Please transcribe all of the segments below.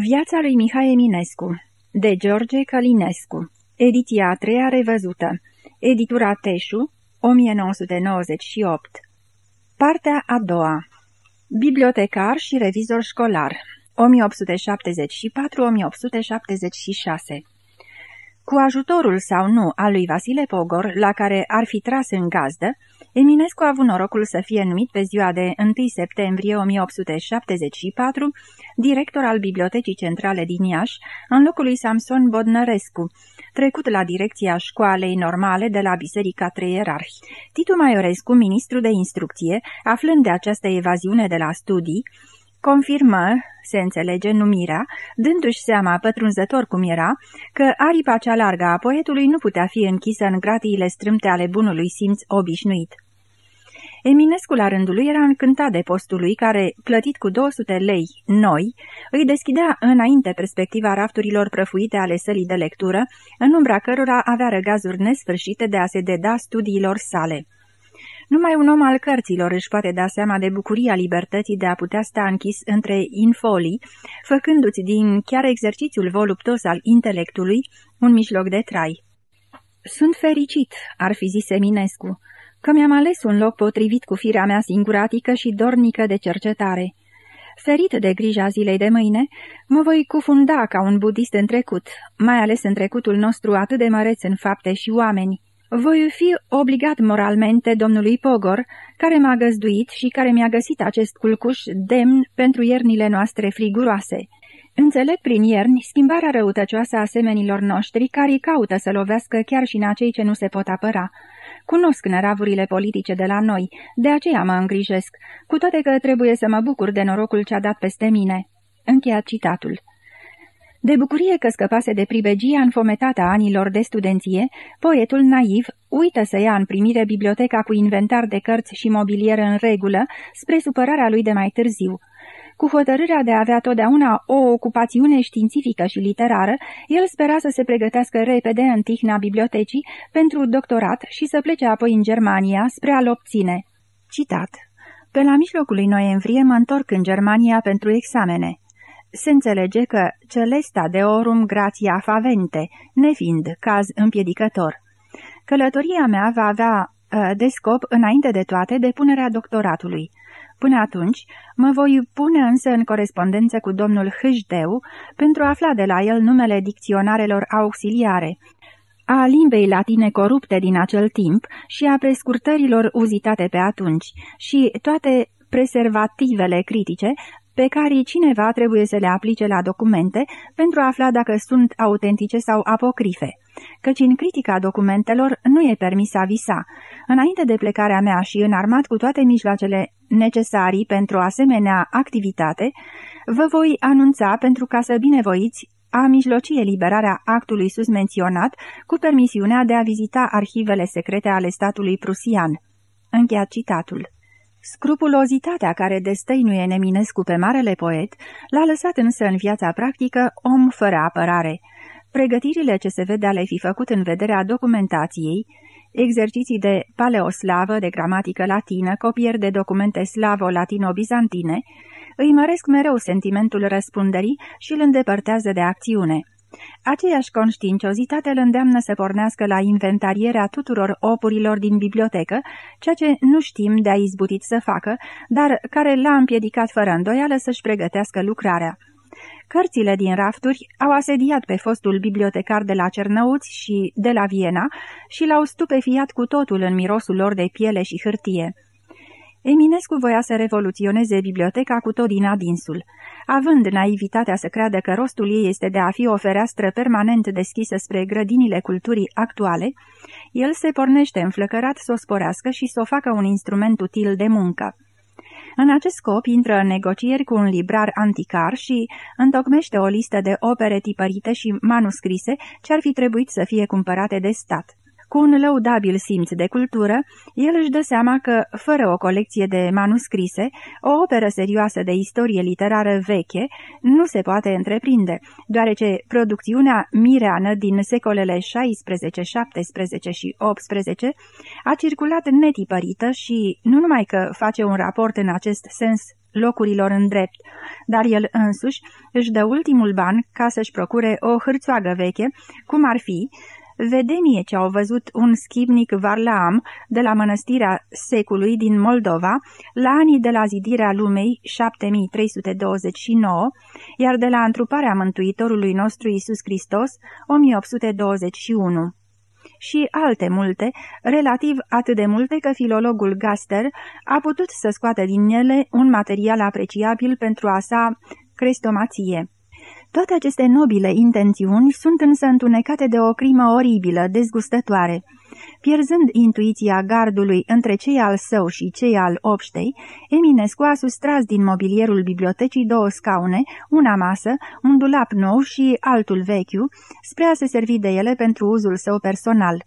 Viața lui Mihai Eminescu de George Calinescu Ediția a treia revăzută. Editura Teșu 1998 Partea a doua. Bibliotecar și revizor școlar 1874-1876 cu ajutorul sau nu al lui Vasile Pogor, la care ar fi tras în gazdă, Eminescu a avut norocul să fie numit pe ziua de 1 septembrie 1874 director al Bibliotecii Centrale din Iași, în locul lui Samson Bodnărescu, trecut la direcția școalei normale de la Biserica Trei Ierarhi. Titu Maiorescu, ministru de instrucție, aflând de această evaziune de la studii, confirmă, se înțelege, numirea, dându-și seama pătrunzător cum era, că aripa cea largă a poetului nu putea fi închisă în gratiile strâmte ale bunului simț obișnuit. Eminescu la rândul lui era încântat de postul lui care, plătit cu 200 lei noi, îi deschidea înainte perspectiva rafturilor prăfuite ale sălii de lectură, în umbra cărora avea răgazuri nesfârșite de a se deda studiilor sale. Numai un om al cărților își poate da seama de bucuria libertății de a putea sta închis între infolii, făcându-ți din chiar exercițiul voluptos al intelectului un mijloc de trai. Sunt fericit, ar fi zis Eminescu, că mi-am ales un loc potrivit cu firea mea singuratică și dornică de cercetare. Ferit de grija zilei de mâine, mă voi cufunda ca un budist în trecut, mai ales în trecutul nostru atât de măreț în fapte și oameni. Voi fi obligat moralmente domnului Pogor, care m-a găzduit și care mi-a găsit acest culcuș demn pentru iernile noastre friguroase. Înțeleg prin ierni schimbarea răutăcioasă a semenilor noștri care caută să lovească chiar și în acei ce nu se pot apăra. Cunosc năravurile politice de la noi, de aceea mă îngrijesc, cu toate că trebuie să mă bucur de norocul ce-a dat peste mine. Încheiat citatul. De bucurie că scăpase de pribegia înfometată a anilor de studenție, poetul naiv uită să ia în primire biblioteca cu inventar de cărți și mobilier în regulă, spre supărarea lui de mai târziu. Cu hotărârea de a avea totdeauna o ocupațiune științifică și literară, el spera să se pregătească repede în tihna bibliotecii pentru doctorat și să plece apoi în Germania spre a-l obține. Citat Pe la mijlocul lui noiembrie mă întorc în Germania pentru examene. Se înțelege că celesta de orum grația favente, nefiind caz împiedicător. Călătoria mea va avea uh, de scop, înainte de toate, depunerea doctoratului. Până atunci, mă voi pune însă în corespondență cu domnul Hâșdeu pentru a afla de la el numele dicționarelor auxiliare, a limbei latine corupte din acel timp și a prescurtărilor uzitate pe atunci și toate preservativele critice pe care cineva trebuie să le aplice la documente pentru a afla dacă sunt autentice sau apocrife, căci în critica documentelor nu e permis a visa. Înainte de plecarea mea și înarmat cu toate mijloacele necesari pentru asemenea activitate, vă voi anunța pentru ca să binevoiți a mijlocie eliberarea actului sus menționat cu permisiunea de a vizita arhivele secrete ale statului prusian. Încheiat citatul. Scrupulozitatea care destăinuie Neminescu pe marele poet l-a lăsat însă în viața practică om fără apărare. Pregătirile ce se vede ale fi făcut în vederea documentației, exerciții de paleoslavă, de gramatică latină, copieri de documente slavo-latino-bizantine, îi măresc mereu sentimentul răspunderii și îl îndepărtează de acțiune. Aceeași conștiinciozitate îl îndeamnă să pornească la inventarierea tuturor opurilor din bibliotecă, ceea ce nu știm de a izbutit să facă, dar care l-a împiedicat fără îndoială să-și pregătească lucrarea. Cărțile din rafturi au asediat pe fostul bibliotecar de la Cernăuți și de la Viena și l-au stupefiat cu totul în mirosul lor de piele și hârtie. Eminescu voia să revoluționeze biblioteca cu tot din adinsul. Având naivitatea să creadă că rostul ei este de a fi o fereastră permanent deschisă spre grădinile culturii actuale, el se pornește înflăcărat să o sporească și să o facă un instrument util de muncă. În acest scop intră în negocieri cu un librar anticar și întocmește o listă de opere tipărite și manuscrise ce ar fi trebuit să fie cumpărate de stat. Cu un lăudabil simț de cultură, el își dă seama că, fără o colecție de manuscrise, o operă serioasă de istorie literară veche nu se poate întreprinde, deoarece producțiunea mireană din secolele 16, 17 și 18 a circulat netipărită și nu numai că face un raport în acest sens locurilor în drept, dar el însuși își dă ultimul ban ca să-și procure o hârțoagă veche, cum ar fi vedenie ce au văzut un schibnic Varlaam de la mănăstirea secului din Moldova la anii de la zidirea lumei 7329, iar de la întruparea Mântuitorului nostru Isus Hristos 1821 și alte multe, relativ atât de multe că filologul Gaster a putut să scoată din ele un material apreciabil pentru a sa crestomație. Toate aceste nobile intențiuni sunt însă întunecate de o crimă oribilă, dezgustătoare. Pierzând intuiția gardului între cei al său și cei al obștei, Eminescu a sustras din mobilierul bibliotecii două scaune, una masă, un dulap nou și altul vechiu, spre a se servi de ele pentru uzul său personal.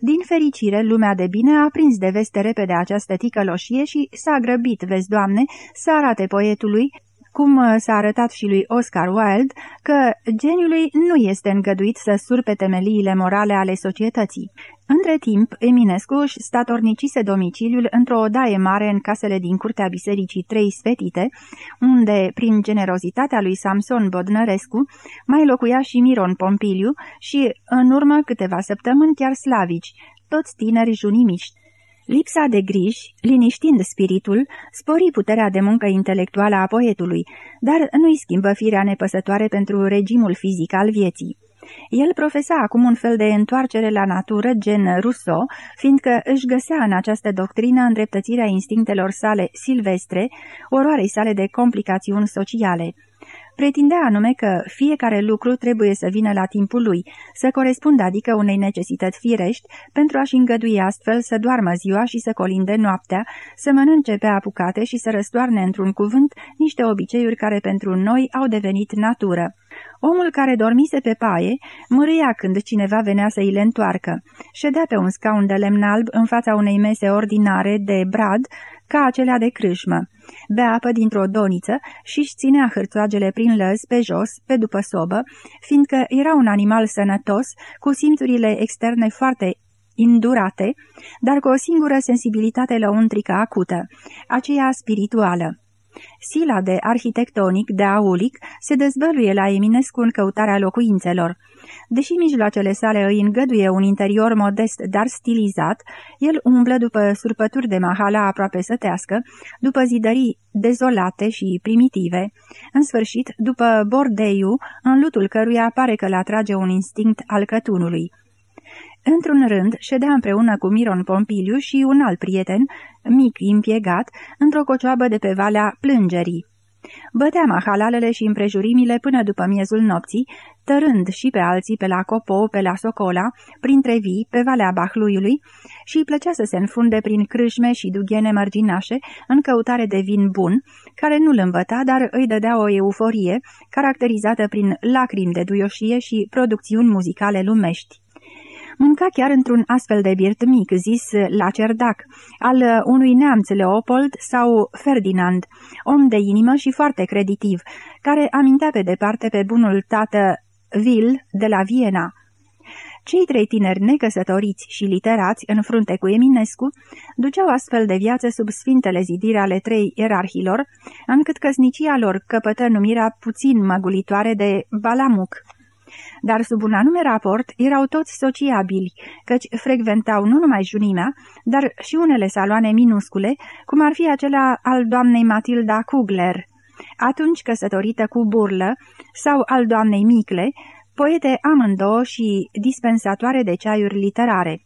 Din fericire, lumea de bine a prins de veste repede această ticăloșie și s-a grăbit, vezi, doamne, să arate poetului cum uh, s-a arătat și lui Oscar Wilde, că geniului nu este îngăduit să surpe temeliile morale ale societății. Între timp, Eminescu își statornicise domiciliul într-o odaie mare în casele din curtea bisericii Trei Sfetite, unde, prin generozitatea lui Samson Bodnărescu, mai locuia și Miron Pompiliu și, în urmă câteva săptămâni, chiar slavici, toți tineri junimiști. Lipsa de griji, liniștind spiritul, spori puterea de muncă intelectuală a poetului, dar nu-i schimbă firea nepăsătoare pentru regimul fizic al vieții. El profesa acum un fel de întoarcere la natură, gen Rousseau, fiindcă își găsea în această doctrină îndreptățirea instinctelor sale silvestre, oroarei sale de complicațiuni sociale. Pretindea anume că fiecare lucru trebuie să vină la timpul lui, să corespundă adică unei necesități firești, pentru a-și îngădui astfel să doarmă ziua și să colinde noaptea, să mănânce pe apucate și să răstoarne într-un cuvânt niște obiceiuri care pentru noi au devenit natură. Omul care dormise pe paie mârâia când cineva venea să îi le întoarcă. Ședea pe un scaun de lemn alb în fața unei mese ordinare de brad, ca acelea de crâșmă. Bea apă dintr-o doniță și-și ținea hârțoagele prin lăz, pe jos, pe după sobă, fiindcă era un animal sănătos, cu simțurile externe foarte indurate, dar cu o singură sensibilitate lăuntrică acută, aceea spirituală. Sila de arhitectonic de aulic se dezvăluie la Eminescu în căutarea locuințelor. Deși mijloacele sale îi îngăduie un interior modest, dar stilizat, el umblă după surpături de mahala aproape sătească, după zidării dezolate și primitive, în sfârșit, după bordeiu, în lutul căruia pare că l atrage un instinct al cătunului. Într-un rând, ședea împreună cu Miron Pompiliu și un alt prieten, mic impiegat, într-o cocioabă de pe Valea Plângerii. Bătea mahalalele și împrejurimile până după miezul nopții, tărând și pe alții pe la Copo, pe la Socola, printre vii, pe Valea Bahluiului și îi plăcea să se înfunde prin crâșme și dughene mărginașe în căutare de vin bun, care nu-l învăța, dar îi dădea o euforie caracterizată prin lacrimi de duioșie și producțiuni muzicale lumești. Mânca chiar într-un astfel de birt mic, zis la cerdac, al unui neamț Leopold sau Ferdinand, om de inimă și foarte creditiv, care amintea pe departe pe bunul tată Vil de la Viena. Cei trei tineri necăsătoriți și literați în frunte cu Eminescu duceau astfel de viață sub sfintele zidiri ale trei ierarhilor, încât căsnicia lor căpătă numirea puțin măgulitoare de Balamuc dar sub un anume raport erau toți sociabili, căci frecventau nu numai junimea, dar și unele saloane minuscule, cum ar fi acela al doamnei Matilda Kugler, atunci căsătorită cu burlă, sau al doamnei Micle, poete amândouă și dispensatoare de ceaiuri literare.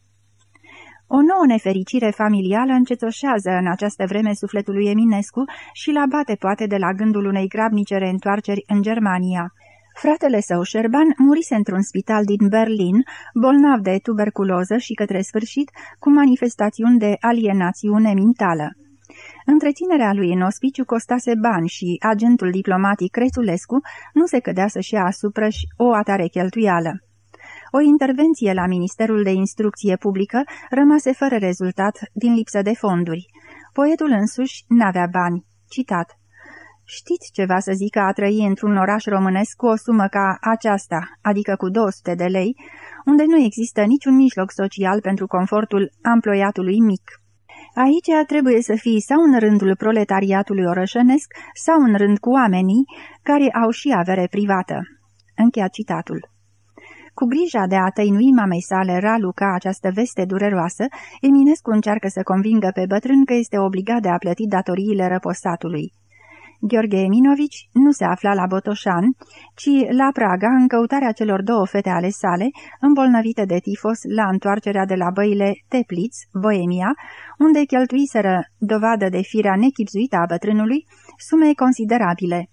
O nouă nefericire familială încețoșează în această vreme sufletul lui Eminescu și la bate poate de la gândul unei grabnice reîntoarceri în Germania. Fratele său, Șerban, murise într-un spital din Berlin, bolnav de tuberculoză și către sfârșit cu manifestațiuni de alienațiune mentală. Întreținerea lui în ospiciu costase bani și agentul diplomatic Crețulescu nu se cădea să-și ia asupra o atare cheltuială. O intervenție la Ministerul de Instrucție Publică rămase fără rezultat din lipsă de fonduri. Poetul însuși n-avea bani. Citat. Știți ceva să zică a trăi într-un oraș românesc cu o sumă ca aceasta, adică cu 200 de lei, unde nu există niciun mijloc social pentru confortul amploiatului mic. Aici trebuie să fii sau în rândul proletariatului orășănesc, sau în rând cu oamenii care au și avere privată. Încheia citatul. Cu grija de a tăinui mamei sale Raluca această veste dureroasă, Eminescu încearcă să convingă pe bătrân că este obligat de a plăti datoriile răposatului. Gheorghe Eminovici nu se afla la Botoșan, ci la Praga în căutarea celor două fete ale sale, îmbolnăvite de tifos la întoarcerea de la băile Teplitz, Boemia, unde cheltuiseră dovadă de firea nechipzuită a bătrânului, sume considerabile.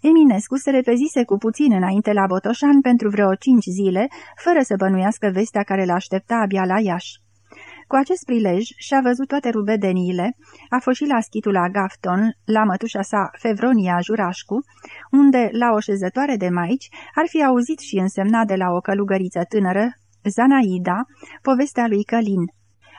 Eminescu se repezise cu puțin înainte la Botoșan pentru vreo cinci zile, fără să bănuiască vestea care l-aștepta abia la Iași. Cu acest prilej și-a văzut toate rubedeniile, a fost și la schitul la Gafton, la mătușa sa Fevronia Jurașcu, unde, la o șezătoare de maici, ar fi auzit și însemnat de la o călugăriță tânără, Zanaida, povestea lui Călin.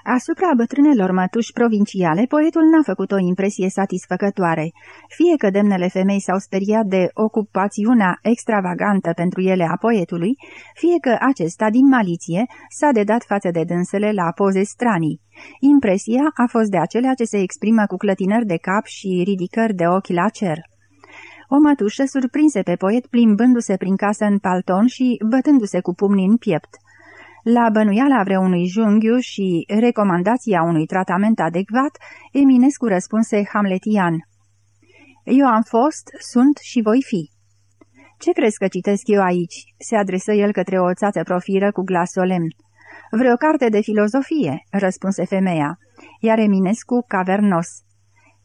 Asupra bătrânelor mătuși provinciale, poetul n-a făcut o impresie satisfăcătoare. Fie că demnele femei s-au speriat de ocupațiunea extravagantă pentru ele a poetului, fie că acesta, din maliție, s-a dedat față de dânsele la poze stranii. Impresia a fost de acelea ce se exprimă cu clătinări de cap și ridicări de ochi la cer. O mătușă surprinse pe poet plimbându-se prin casă în palton și bătându-se cu pumnii în piept. La bănuiala vreunui junghiu și recomandația unui tratament adecvat, Eminescu răspunse hamletian. Eu am fost, sunt și voi fi. Ce crezi că citesc eu aici?" se adresă el către o țață profiră cu glas solemn. Vreo carte de filozofie," răspunse femeia, iar Eminescu cavernos.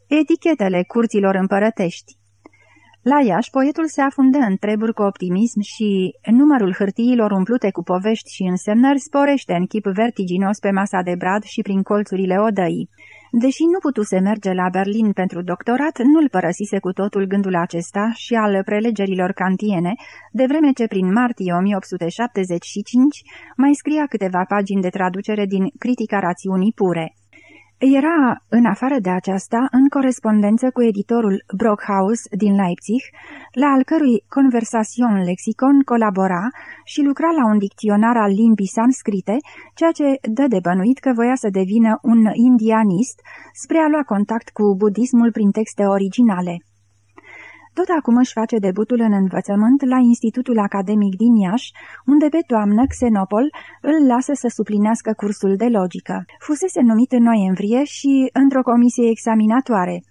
Etichetele curților împărătești. La Iași, poetul se afundă în treburi cu optimism și numărul hârtiilor umplute cu povești și însemnări sporește în chip vertiginos pe masa de brad și prin colțurile odăii. Deși nu putuse merge la Berlin pentru doctorat, nu-l părăsise cu totul gândul acesta și al prelegerilor kantiene, de vreme ce prin martie 1875 mai scria câteva pagini de traducere din Critica rațiunii pure. Era, în afară de aceasta, în corespondență cu editorul Brockhaus din Leipzig, la al cărui Conversation Lexicon colabora și lucra la un dicționar al limbii sanscrite, ceea ce dă de bănuit că voia să devină un indianist spre a lua contact cu budismul prin texte originale. Tot acum își face debutul în învățământ la Institutul Academic din Iași, unde pe toamnă Xenopol îl lasă să suplinească cursul de logică. Fusese numit în noiembrie și într-o comisie examinatoare.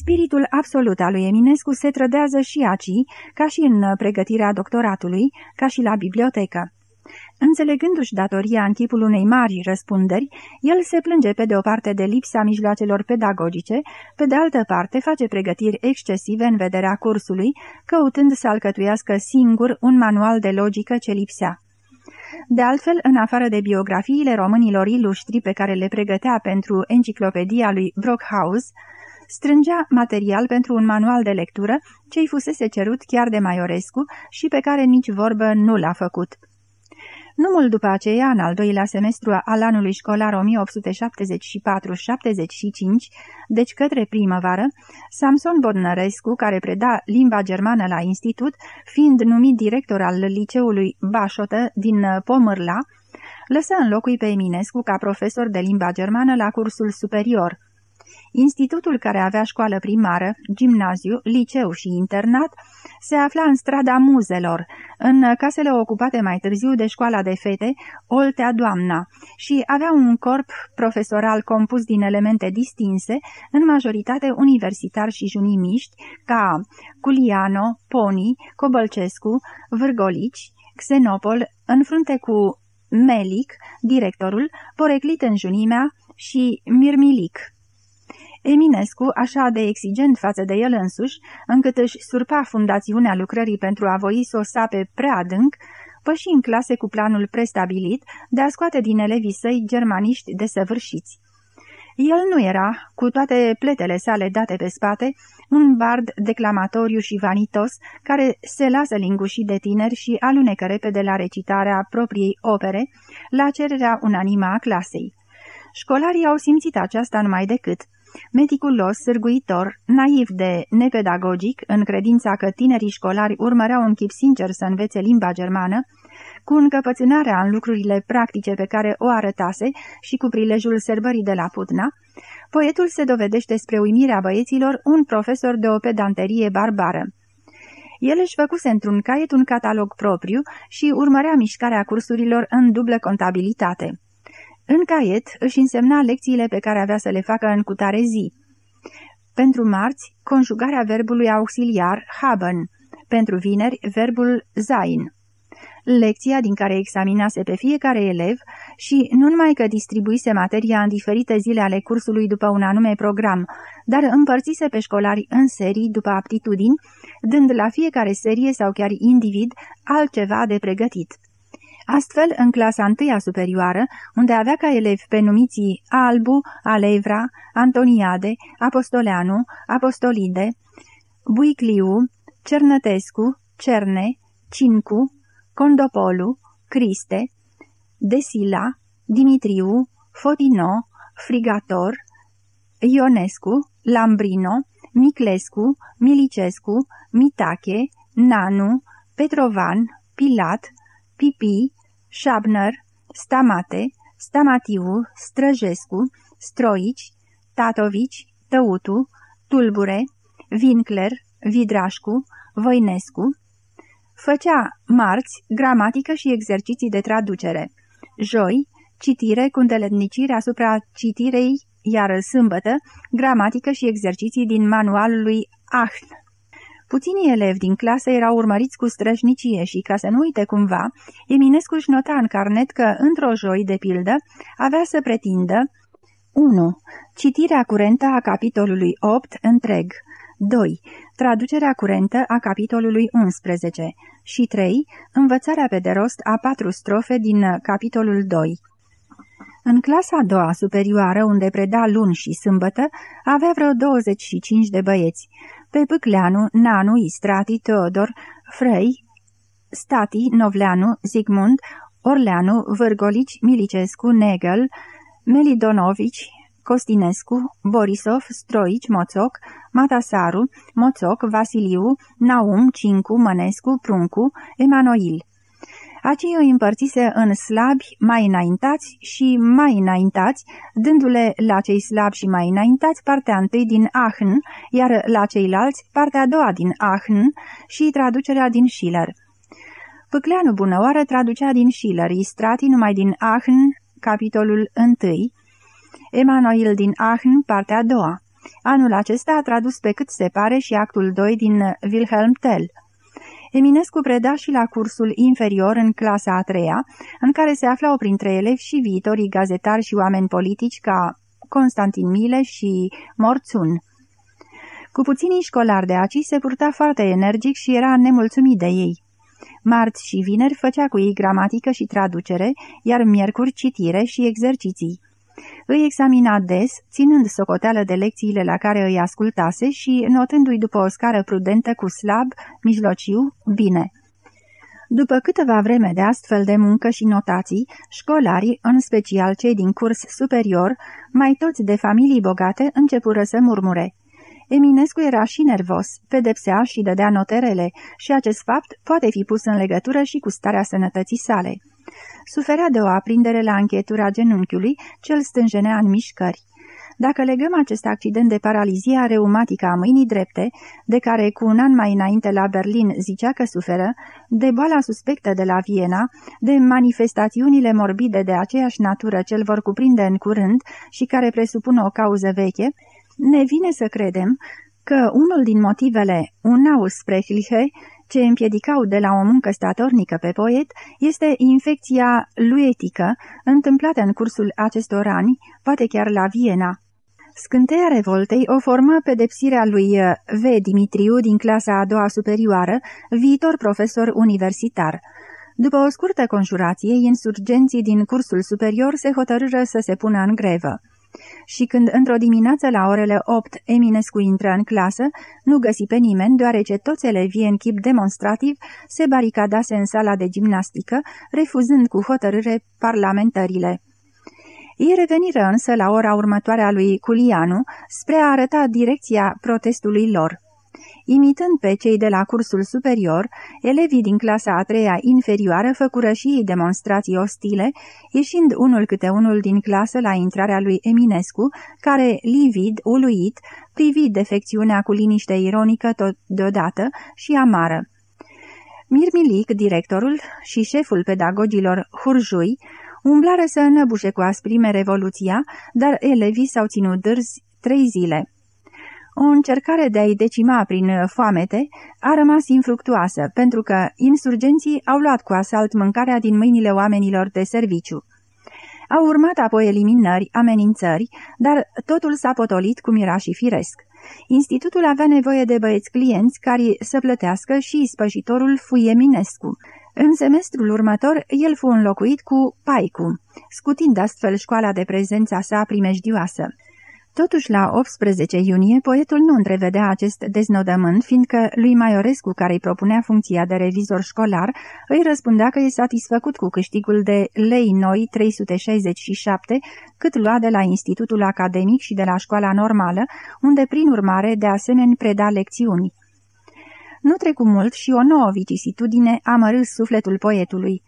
Spiritul absolut al lui Eminescu se trădează și aici, ca și în pregătirea doctoratului, ca și la bibliotecă. Înțelegându-și datoria în chipul unei mari răspunderi, el se plânge pe de o parte de lipsa mijloacelor pedagogice, pe de altă parte face pregătiri excesive în vederea cursului, căutând să alcătuiască singur un manual de logică ce lipsea. De altfel, în afară de biografiile românilor ilustri pe care le pregătea pentru enciclopedia lui Brockhaus, strângea material pentru un manual de lectură ce-i fusese cerut chiar de Maiorescu și pe care nici vorbă nu l-a făcut. Nu mult după aceea, în al doilea semestru al anului școlar 1874-75, deci către primăvară, Samson Bodnărescu, care preda limba germană la institut, fiind numit director al liceului Bașotă din Pomârla, lăsă înlocui pe Eminescu ca profesor de limba germană la cursul superior. Institutul care avea școală primară, gimnaziu, liceu și internat se afla în strada Muzelor, în casele ocupate mai târziu de școala de fete, Oltea Doamna, și avea un corp profesoral compus din elemente distinse, în majoritate universitari și junimiști, ca Culiano, Poni, Cobălcescu, Vârgolici, Xenopol, în frunte cu Melic, directorul, poreclit în junimea, și Mirmilic. Eminescu, așa de exigent față de el însuși, încât își surpa fundațiunea lucrării pentru a voi să o sape prea adânc, păși în clase cu planul prestabilit de a scoate din elevii săi germaniști desăvârșiți. El nu era, cu toate pletele sale date pe spate, un bard declamatoriu și vanitos, care se lasă lingușit de tineri și alunecă repede la recitarea propriei opere, la cererea unanimă a clasei. Școlarii au simțit aceasta numai decât. Meticulos, sârguitor, naiv de nepedagogic, în credința că tinerii școlari urmăreau un chip sincer să învețe limba germană, cu încăpățânarea în lucrurile practice pe care o arătase și cu prilejul sărbării de la Putna, poetul se dovedește spre uimirea băieților un profesor de o pedanterie barbară. El își făcuse într-un caiet un catalog propriu și urmărea mișcarea cursurilor în dublă contabilitate. În caiet își însemna lecțiile pe care avea să le facă în cutare zi. Pentru marți, conjugarea verbului auxiliar haben, pentru vineri, verbul sein lecția din care examinase pe fiecare elev și nu numai că distribuise materia în diferite zile ale cursului după un anume program, dar împărțise pe școlari în serii după aptitudini, dând la fiecare serie sau chiar individ altceva de pregătit. Astfel, în clasa întâia superioară, unde avea ca elevi pe numiții Albu, Alevra, Antoniade, Apostoleanu, Apostolide, Buicliu, Cernătescu, Cerne, Cincu, Condopolu, Criste, Desila, Dimitriu, Fodino, Frigator, Ionescu, Lambrino, Miclescu, Milicescu, Mitache, Nanu, Petrovan, Pilat, Pipi, Șabner, Stamate, Stamatiu, Străjescu, Stroici, Tatovici, Tăutu, Tulbure, Winkler, Vidrașcu, Voinescu, Făcea marți gramatică și exerciții de traducere. Joi, citire cu îndeletnicire asupra citirei, iar sâmbătă, gramatică și exerciții din manualul lui Ahn. Puținii elevi din clasă erau urmăriți cu străjnicie și, ca să nu uite cumva, Eminescu își nota în carnet că, într-o joi, de pildă, avea să pretindă 1. Citirea curentă a capitolului 8 întreg 2. Traducerea curentă a capitolului 11 și 3. Învățarea pe de rost a patru strofe din capitolul 2. În clasa a doua superioară, unde preda luni și sâmbătă, avea vreo 25 de băieți. Pe Pâcleanu, Nanu, Istrati, Teodor, Frei, Stati, Novleanu, Zigmund, Orleanu, Vârgolici, Milicescu, Negel, Melidonovici, Costinescu, Borisov, Stroici, Moțoc, Matasaru, Moțoc, Vasiliu, Naum, Cincu, Mănescu, Pruncu, Emanuil. Acei îi împărțise în slabi, mai înaintați și mai înaintați, dându-le la cei slabi și mai înaintați partea întâi din Ahn, iar la ceilalți partea a doua din Ahn și traducerea din Schiller. Pâcleanu Bunăoară traducea din Schiller, Istrati numai din Ahn, capitolul 1, Emanuel din Aachen, partea a doua. Anul acesta a tradus pe cât se pare și actul 2 din Wilhelm Tell. Eminescu preda și la cursul inferior în clasa a treia, în care se aflau printre elevi și viitorii gazetari și oameni politici ca Constantin Mile și Morțun. Cu puținii școlari de aici se purta foarte energic și era nemulțumit de ei. Marți și vineri făcea cu ei gramatică și traducere, iar miercuri citire și exerciții. Îi examina des, ținând socoteală de lecțiile la care îi ascultase și notându-i după o scară prudentă cu slab, mijlociu, bine. După câteva vreme de astfel de muncă și notații, școlarii, în special cei din curs superior, mai toți de familii bogate, începură să murmure. Eminescu era și nervos, pedepsea și dădea noterele și acest fapt poate fi pus în legătură și cu starea sănătății sale suferea de o aprindere la închetura genunchiului ce îl stânjenea în mișcări. Dacă legăm acest accident de paralizia reumatică a mâinii drepte, de care cu un an mai înainte la Berlin zicea că suferă, de boala suspectă de la Viena, de manifestațiunile morbide de aceeași natură ce îl vor cuprinde în curând și care presupun o cauză veche, ne vine să credem că unul din motivele Unausprechliche ce împiedicau de la o muncă statornică pe poet este infecția luetică, întâmplată în cursul acestor ani, poate chiar la Viena. Scânteia revoltei o formă pedepsirea lui uh, V. Dimitriu din clasa a doua superioară, viitor profesor universitar. După o scurtă conjurație, insurgenții din cursul superior se hotărâră să se pună în grevă. Și când într-o dimineață la orele 8 Eminescu intră în clasă, nu găsi pe nimeni, deoarece toți elevii în chip demonstrativ se baricadase în sala de gimnastică, refuzând cu hotărâre parlamentările. Ei reveniră însă la ora următoare a lui Culianu spre a arăta direcția protestului lor. Imitând pe cei de la cursul superior, elevii din clasa a treia inferioară făcură și ei demonstrații ostile, ieșind unul câte unul din clasă la intrarea lui Eminescu, care, livid, uluit, privi defecțiunea cu liniște ironică tot deodată și amară. Mirmilic, directorul și șeful pedagogilor Hurjui, umblară să înăbușe cu asprime revoluția, dar elevii s-au ținut dârzi trei zile. O încercare de a-i decima prin foamete a rămas infructuoasă, pentru că insurgenții au luat cu asalt mâncarea din mâinile oamenilor de serviciu. Au urmat apoi eliminări, amenințări, dar totul s-a potolit cum era și firesc. Institutul avea nevoie de băieți clienți care să plătească și spășitorul fu Eminescu. În semestrul următor, el fu înlocuit cu Paicu, scutind astfel școala de prezența sa primejdioasă. Totuși, la 18 iunie, poetul nu întrevedea acest deznodământ, fiindcă lui Maiorescu, care îi propunea funcția de revizor școlar, îi răspundea că e satisfăcut cu câștigul de lei noi 367, cât lua de la Institutul Academic și de la școala normală, unde, prin urmare, de asemenea preda lecțiuni. Nu trecu mult și o nouă vicisitudine amărâs sufletul poetului.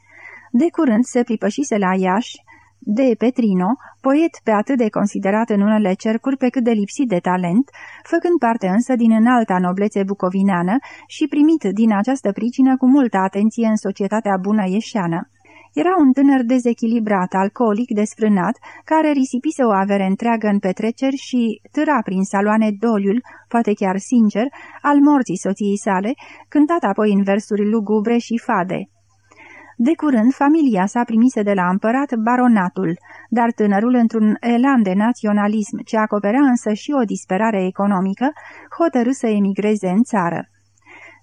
De curând se pripășise la Iași, de Petrino, poet pe atât de considerat în unele cercuri pe cât de lipsit de talent, făcând parte însă din înalta noblețe bucovineană și primit din această pricină cu multă atenție în societatea bună ieșeană. Era un tânăr dezechilibrat, alcoolic, desfrânat, care risipise o avere întreagă în petreceri și târa prin saloane doliul, poate chiar sincer, al morții soției sale, cântat apoi în versuri lugubre și fade. De curând, familia sa primise de la împărat baronatul, dar tânărul, într-un elan de naționalism ce acoperea însă și o disperare economică, hotărâ să emigreze în țară.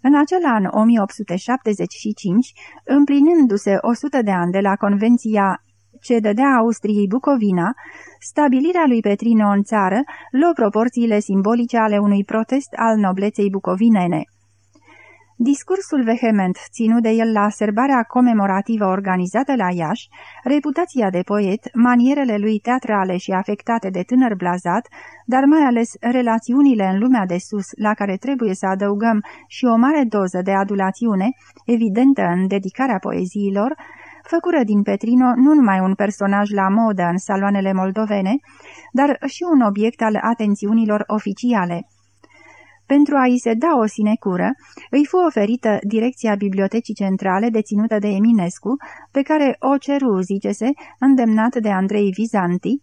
În acel an 1875, împlinindu-se 100 de ani de la convenția ce dădea Austriei Bucovina, stabilirea lui Petrino în țară luă proporțiile simbolice ale unui protest al nobleței bucovinene. Discursul vehement ținut de el la serbarea comemorativă organizată la Iași, reputația de poet, manierele lui teatrale și afectate de tânăr blazat, dar mai ales relațiunile în lumea de sus, la care trebuie să adăugăm și o mare doză de adulațiune, evidentă în dedicarea poeziilor, făcură din Petrino nu numai un personaj la modă în saloanele moldovene, dar și un obiect al atențiunilor oficiale. Pentru a-i se da o sinecură, îi fu oferită direcția bibliotecii centrale deținută de Eminescu, pe care o ceru, zice-se, îndemnat de Andrei Vizanti,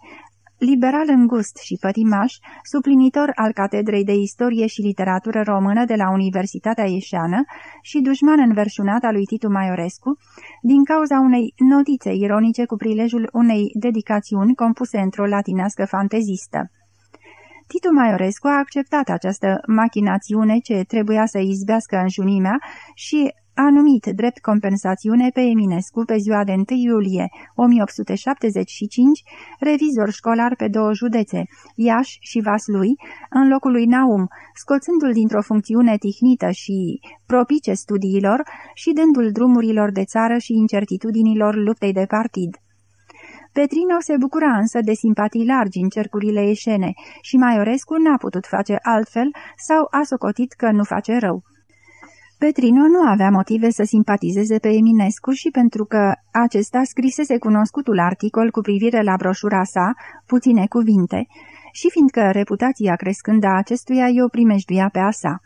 liberal îngust și pătimaș, suplinitor al Catedrei de Istorie și Literatură Română de la Universitatea Ieșeană și dușman înverșunat al lui Titu Maiorescu, din cauza unei notițe ironice cu prilejul unei dedicațiuni compuse într-o latinească fantezistă. Titu Maiorescu a acceptat această machinațiune ce trebuia să izbească în junimea și a numit drept compensațiune pe Eminescu pe ziua de 1 iulie 1875 revizor școlar pe două județe, Iași și Vaslui, în locul lui Naum, scoțându-l dintr-o funcțiune tihnită și propice studiilor și dându-l drumurilor de țară și incertitudinilor luptei de partid. Petrino se bucura însă de simpatii largi în cercurile eșene și Maiorescu n-a putut face altfel sau a socotit că nu face rău. Petrino nu avea motive să simpatizeze pe Eminescu și pentru că acesta scrisese cunoscutul articol cu privire la broșura sa, puține cuvinte, și fiindcă reputația crescând a acestuia i-o primejduia pe a sa.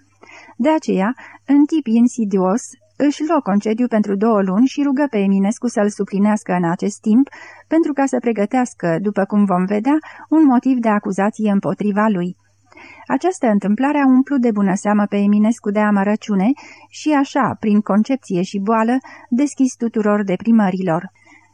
De aceea, în tip insidios, își luă concediu pentru două luni și rugă pe Eminescu să-l suplinească în acest timp, pentru ca să pregătească, după cum vom vedea, un motiv de acuzație împotriva lui. Această întâmplare a umplut de bună seamă pe Eminescu de amărăciune și așa, prin concepție și boală, deschis tuturor deprimărilor.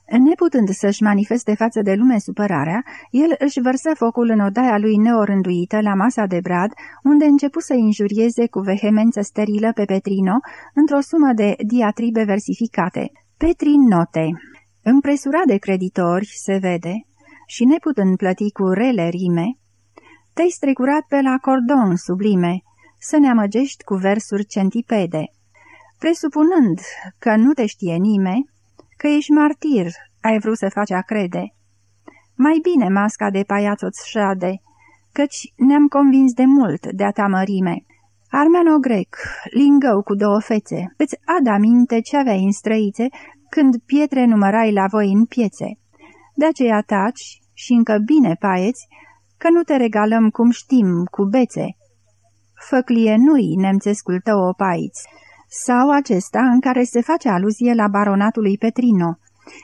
Neputând să-și manifeste față de lume supărarea, el își vărsă focul în odaia lui neorânduită la masa de brad, unde începu să injurieze cu vehemență sterilă pe Petrino într-o sumă de diatribe versificate. Petrin note Împresurat de creditori, se vede, și neputând plăti cu rele rime, te-ai strecurat pe la cordon sublime, să ne amăgești cu versuri centipede. Presupunând că nu te știe nime, că ești martir, ai vrut să faci a crede. Mai bine masca de paiaț-ți șade, căci ne-am convins de mult de-a ta mărime. Armeano-grec, lingău cu două fețe, îți ad aminte ce aveai în străițe când pietre numărai la voi în piețe. De aceea taci și încă bine paieți, că nu te regalăm cum știm, cu bețe. Făclie nu-i nemțescul tău opaiți, sau acesta în care se face aluzie la baronatul lui Petrino,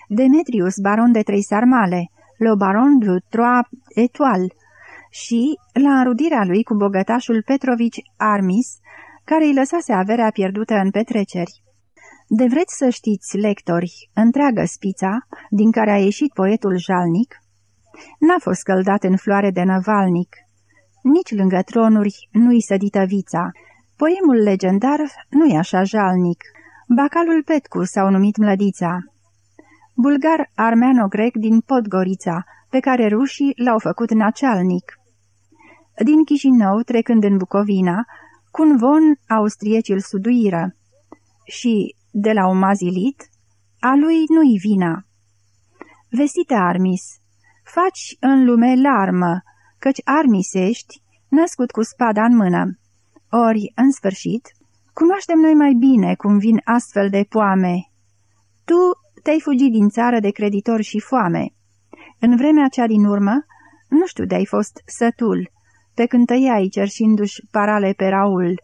Demetrius, baron de trei sarmale, le baron de trois étoiles, și la înrudirea lui cu bogătașul Petrovici Armis, care îi lăsase averea pierdută în petreceri. De vreți să știți, lectori, întreagă spița, din care a ieșit poetul jalnic, n-a fost scăldat în floare de năvalnic, nici lângă tronuri nu-i sădită vița. Poemul legendar nu-i așa jalnic. Bacalul Petcu s-au numit mlădița. Bulgar armeano-grec din Podgorița, pe care rușii l-au făcut nacealnic. Din Chișinău, trecând în Bucovina, cu von austrieci îl suduiră. Și, de la un mazilit, a lui nu-i vina. Vestite Armis, faci în lume larmă, căci armisești, născut cu spada în mână. Ori, în sfârșit, cunoaștem noi mai bine cum vin astfel de poame. Tu te-ai fugit din țară de creditori și foame. În vremea cea din urmă, nu știu de-ai fost sătul, pe când tăiai cerșindu-și parale pe Raul.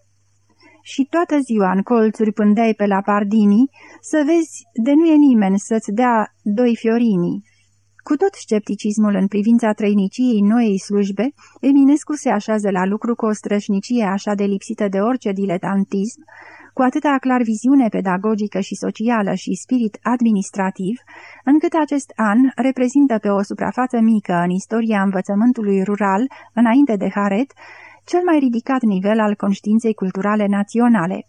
Și toată ziua în colțuri pândeai pe la Pardini să vezi de nu e nimeni să-ți dea doi fiorini. Cu tot scepticismul în privința trăiniciei noii slujbe, Eminescu se așează la lucru cu o strășnicie așa de lipsită de orice diletantism, cu atâta clar viziune pedagogică și socială și spirit administrativ, încât acest an reprezintă pe o suprafață mică în istoria învățământului rural, înainte de Haret, cel mai ridicat nivel al conștiinței culturale naționale.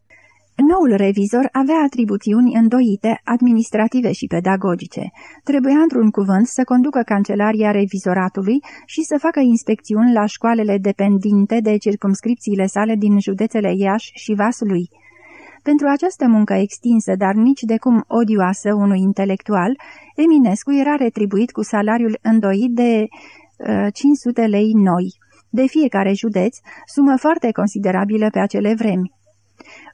Noul revizor avea atribuțiuni îndoite, administrative și pedagogice. Trebuia, într-un cuvânt, să conducă cancelaria revizoratului și să facă inspecțiuni la școalele dependinte de circumscripțiile sale din județele Iași și Vaslui. Pentru această muncă extinsă, dar nici de cum odioasă unui intelectual, Eminescu era retribuit cu salariul îndoit de uh, 500 lei noi, de fiecare județ, sumă foarte considerabilă pe acele vremi.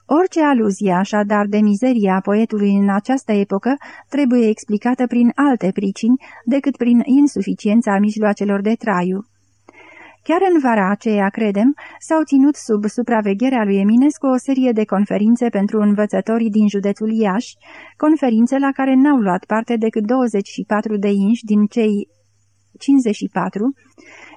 Orice aluzie așadar de mizeria poetului în această epocă trebuie explicată prin alte pricini decât prin insuficiența mijloacelor de traiu. Chiar în vara aceea, credem, s-au ținut sub supravegherea lui Eminescu o serie de conferințe pentru învățătorii din județul Iași, conferințe la care n-au luat parte decât 24 de inși din cei 54,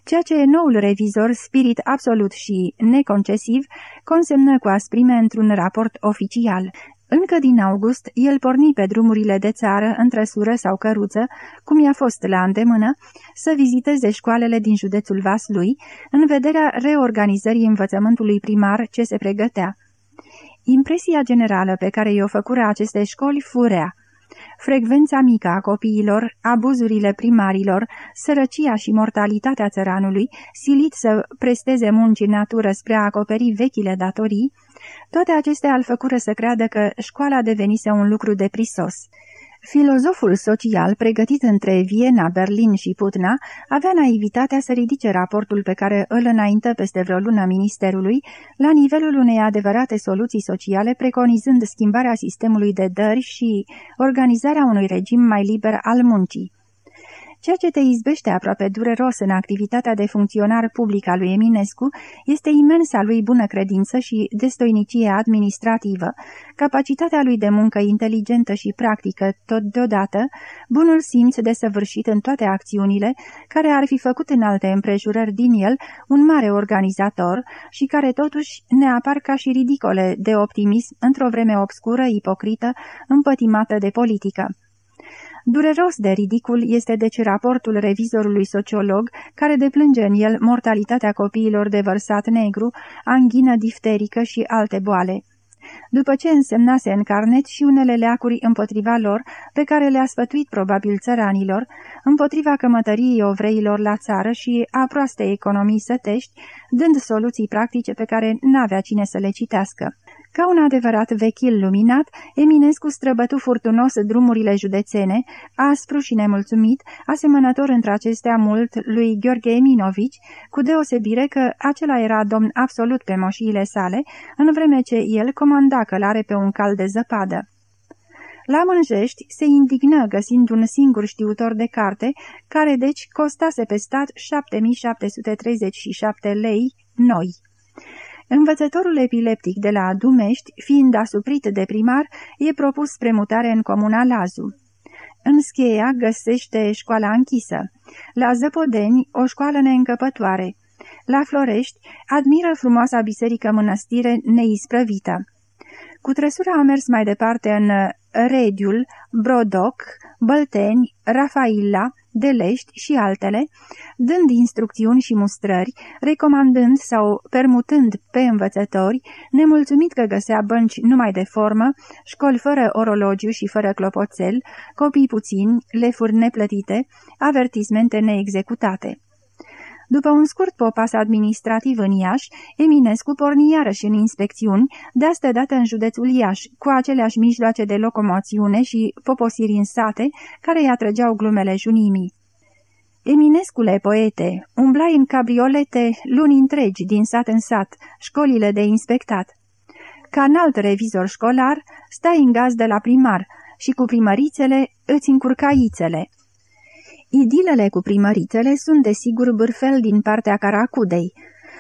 ceea ce noul revizor, spirit absolut și neconcesiv, consemnă cu asprime într-un raport oficial. Încă din august, el porni pe drumurile de țară, în trăsură sau căruță, cum i-a fost la îndemână, să viziteze școalele din județul Vaslui, în vederea reorganizării învățământului primar ce se pregătea. Impresia generală pe care i-o făcură aceste școli furea frecvența mică a copiilor, abuzurile primarilor, sărăcia și mortalitatea țăranului, silit să presteze munci în natură spre a acoperi vechile datorii, toate acestea îl făcură să creadă că școala devenise un lucru de prisos. Filozoful social, pregătit între Viena, Berlin și Putna, avea naivitatea să ridice raportul pe care îl înaintă peste vreo lună ministerului la nivelul unei adevărate soluții sociale, preconizând schimbarea sistemului de dări și organizarea unui regim mai liber al muncii. Ceea ce te izbește aproape dureros în activitatea de funcționar public al lui Eminescu este imensa lui bună credință și destoinicie administrativă, capacitatea lui de muncă inteligentă și practică tot deodată, bunul simț de săvârșit în toate acțiunile, care ar fi făcut în alte împrejurări din el un mare organizator și care totuși ne apar ca și ridicole de optimism într-o vreme obscură, ipocrită, împătimată de politică. Dureros de ridicul este deci raportul revizorului sociolog care deplânge în el mortalitatea copiilor de vărsat negru, anghină difterică și alte boale. după ce însemnase în carnet și unele leacuri împotriva lor, pe care le-a sfătuit probabil țăranilor, împotriva cămătăriei ovreilor la țară și a proastei economii sătești, dând soluții practice pe care n-avea cine să le citească. Ca un adevărat vechil luminat, Eminescu străbătu furtunos drumurile județene, aspru și nemulțumit, asemănător între acestea mult lui Gheorghe Eminovici, cu deosebire că acela era domn absolut pe moșiile sale, în vreme ce el comanda călare pe un cal de zăpadă. La Mânjești se indignă găsind un singur știutor de carte, care deci costase pe stat 7737 lei noi. Învățătorul epileptic de la Dumești, fiind asuprit de primar, e propus spre mutare în comuna Lazu. În Scheia găsește școala închisă. La Zăpodeni, o școală neîncăpătoare. La Florești, admiră frumoasa biserică mănăstire neisprăvită. Cu trăsura a mers mai departe în Rediul, Brodoc, Bălteni, Rafailla, Delești și altele, dând instrucțiuni și mustrări, recomandând sau permutând pe învățători, nemulțumit că găsea bănci numai de formă, școli fără orologiu și fără clopoțel, copii puțini, lefuri neplătite, avertismente neexecutate. După un scurt popas administrativ în Iași, Eminescu porni iarăși în inspecțiuni, de asta dată în județul Iași, cu aceleași mijloace de locomoțiune și poposiri în sate, care îi atrăgeau glumele junimii. Eminescule, poete, umblai în cabriolete luni întregi din sat în sat, școlile de inspectat. Ca înalt revizor școlar, stai în gaz de la primar și cu primărițele îți încurcaițele. Idilele cu primărițele sunt desigur bârfel din partea Caracudei,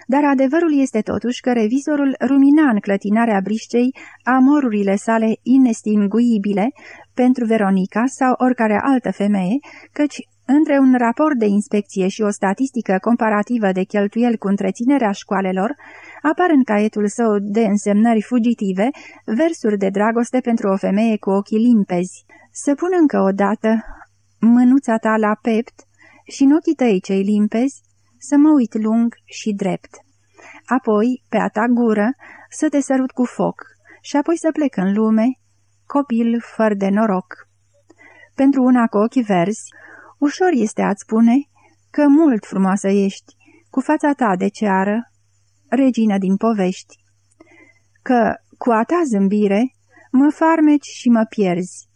dar adevărul este totuși că revizorul rumina în clătinarea brișcei amorurile sale inestinguibile pentru Veronica sau oricare altă femeie, căci între un raport de inspecție și o statistică comparativă de cheltuieli cu întreținerea școalelor, apar în caietul său de însemnări fugitive versuri de dragoste pentru o femeie cu ochii limpezi. Să pun încă o dată mânuța ta la pept și în ochii tăi cei limpezi să mă uit lung și drept. Apoi, pe a ta gură, să te sărut cu foc și apoi să plec în lume, copil fără de noroc. Pentru una cu ochii verzi, ușor este a-ți spune că mult frumoasă ești, cu fața ta de ceară, regină din povești, că cu a ta zâmbire mă farmeci și mă pierzi,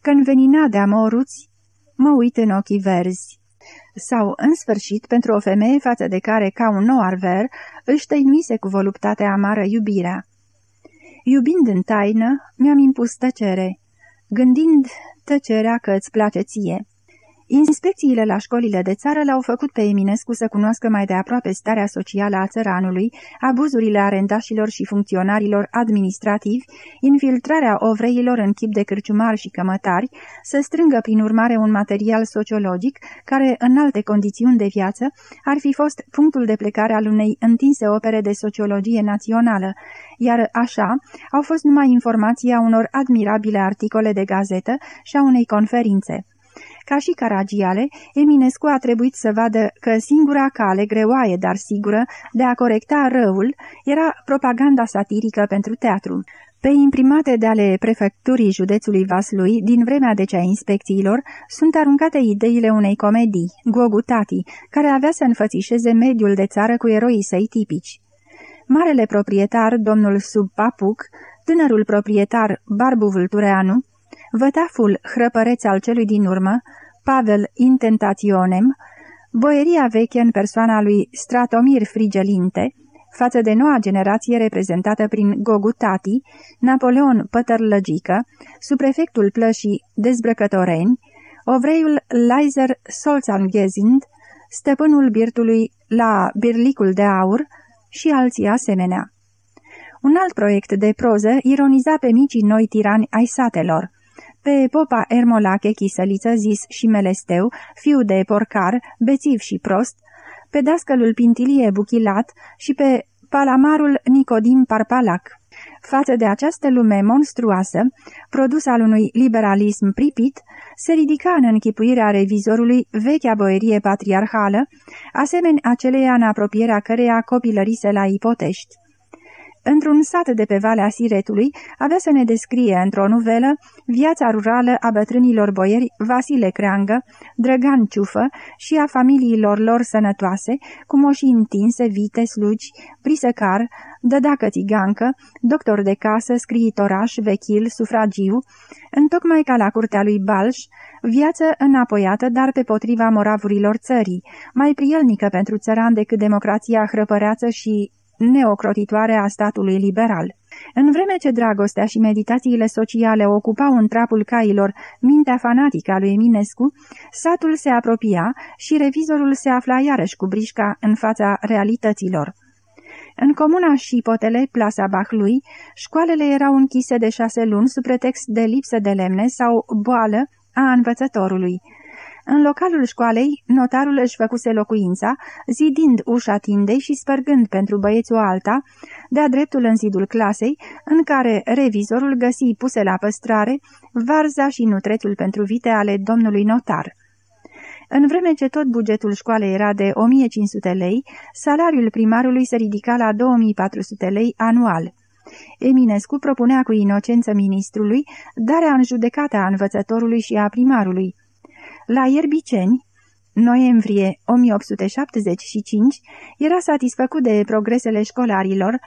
că în venina de amoruți mă uit în ochii verzi. Sau, în sfârșit, pentru o femeie față de care, ca un nou arver, își tăinuise cu voluptate amară iubirea. Iubind în taină, mi-am impus tăcere, gândind tăcerea că îți place ție. Inspecțiile la școlile de țară l-au făcut pe Eminescu să cunoască mai de aproape starea socială a țăranului, abuzurile arendașilor și funcționarilor administrativi, infiltrarea ovreilor în chip de cârciumari și cămătari, să strângă prin urmare un material sociologic care, în alte condiții de viață, ar fi fost punctul de plecare al unei întinse opere de sociologie națională, iar așa au fost numai informația unor admirabile articole de gazetă și a unei conferințe. Ca și Caragiale, Eminescu a trebuit să vadă că singura cale greoaie, dar sigură, de a corecta răul era propaganda satirică pentru teatru. Pe imprimate de ale prefecturii județului Vaslui, din vremea de cea inspecțiilor, sunt aruncate ideile unei comedii, Gogu Tati, care avea să înfățișeze mediul de țară cu eroii săi tipici. Marele proprietar, domnul Subpapuc, tânărul proprietar Barbu Vultureanu, vătaful hrăpăreț al celui din urmă, Pavel Intentationem, boieria veche în persoana lui Stratomir Frigelinte, față de noua generație reprezentată prin Gogu Tati, Napoleon Pătărlăgică, suprefectul plășii dezbrăcătoreni, ovreiul Leiser Solzanghezind, stăpânul birtului la Birlicul de Aur și alții asemenea. Un alt proiect de proză ironiza pe micii noi tirani ai satelor, pe popa Ermolache Chisăliță zis și Melesteu, fiu de porcar, bețiv și prost, pe dascălul Pintilie Buchilat și pe palamarul Nicodim Parpalac. Față de această lume monstruoasă, produs al unui liberalism pripit, se ridica în închipuirea revizorului vechea boierie patriarhală, asemeni aceleia în apropierea căreia copilărise la Ipotești. Într-un sat de pe Valea Siretului, avea să ne descrie într-o nuvelă viața rurală a bătrânilor boieri Vasile Creangă, Drăgan Ciufă și a familiilor lor sănătoase, cu moșii întinse, vite, slugi, prisăcar, dădacă tigancă, doctor de casă, scriitoraș, vechil, sufragiu, întocmai ca la curtea lui Balș, viață înapoiată, dar pe potriva moravurilor țării, mai prielnică pentru țăran decât democrația hrăpăreață și neocrotitoare a statului liberal. În vreme ce dragostea și meditațiile sociale ocupau în trapul cailor mintea fanatică a lui Eminescu, satul se apropia și revizorul se afla iarăși cu brișca în fața realităților. În comuna Șipotele, plasa Bahlui, școalele erau închise de șase luni sub pretext de lipsă de lemne sau boală a învățătorului. În localul școalei, notarul își făcuse locuința, zidind ușa tindei și spărgând pentru băieți o alta, de-a dreptul în zidul clasei, în care revizorul găsi puse la păstrare varza și nutrețul pentru vite ale domnului notar. În vreme ce tot bugetul școalei era de 1500 lei, salariul primarului se ridica la 2400 lei anual. Eminescu propunea cu inocență ministrului darea în judecată a învățătorului și a primarului. La Ierbiceni, noiembrie 1875, era satisfăcut de progresele școlarilor,